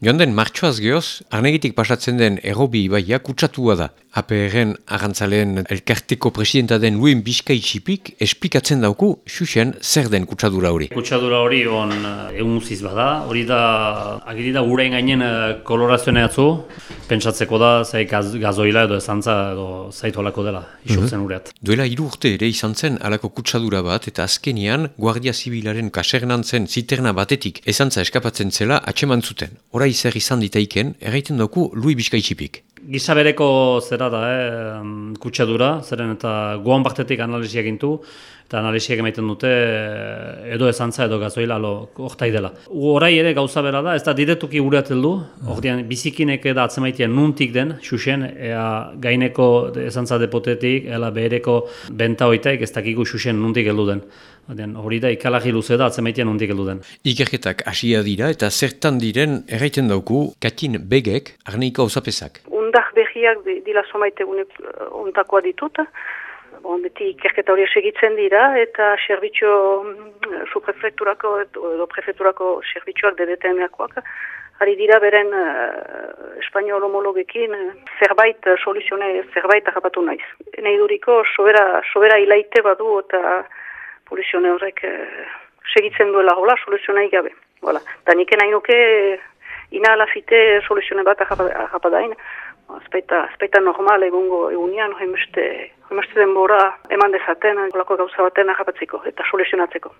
Joan den martxoaz gehoz, arnegitik pasatzen den errobi ibaia kutsatua da. APR-en arantzaleen elkarteko presidenta den Luen Bizkai Txipik esplikatzen dauku, xuxen, zer den kutsadura hori. Kutsadura hori on egun muziz bada, hori da, agiri da gure gainen kolorazioen atzu, pentsatzeko da, zai gaz, gazoila edo ezantza edo zaitolako dela, isurtzen mm Duela hiru urte ere izan zen alako kutsadura bat, eta azkenian, Guardia Zibilaren kasernantzen ziterna batetik ezantza eskapatzen zela atxeman zuten. Hora zer izan ditaiken, erraiten dugu Lui Bizkaitxipik. Gisa bereko zera da, eh, kutsadura, zeren eta guan baktetik analiziak intu, eta analiziak emaiten dute eh, edo ezantza edo gazoila lo ortai dela. Horai ere gauza bera da, ez da diretuki gureatel du, ordean bizikinek eda atzemaitia nuntik den, xuxen, ea gaineko ezantza depotetik, ela behereko benta hoitaik ez dakigu xuxen nuntik heldu den. Ordean, hori da ikalagi luze da atzemaitia nuntik heldu den. Ikerketak hasia dira eta zertan diren erraiten dauku Katin Begek arneiko osapesak. Undak behiak dila somaite untakoa dituta, bon, beti ikerketa hori segitzen dira eta servizio mm, suprefekturako edo prefekturako servizioak dedeteneakoak ari dira beren uh, espanol homologekin zerbait soluzione zerbait agapatu naiz. Nei duriko sobera, sobera ilaite badu eta polizione horrek uh, segitzen duela hola soluzione gabe. Voilà. Da nike nahi nuke ina alazite soluzione bat agapadain. Azpeita, azpeita normal egungo egunean, hainbeste, hainbeste denbora eman dezaten, olako gauza baten agapatzeko eta soluzionatzeko.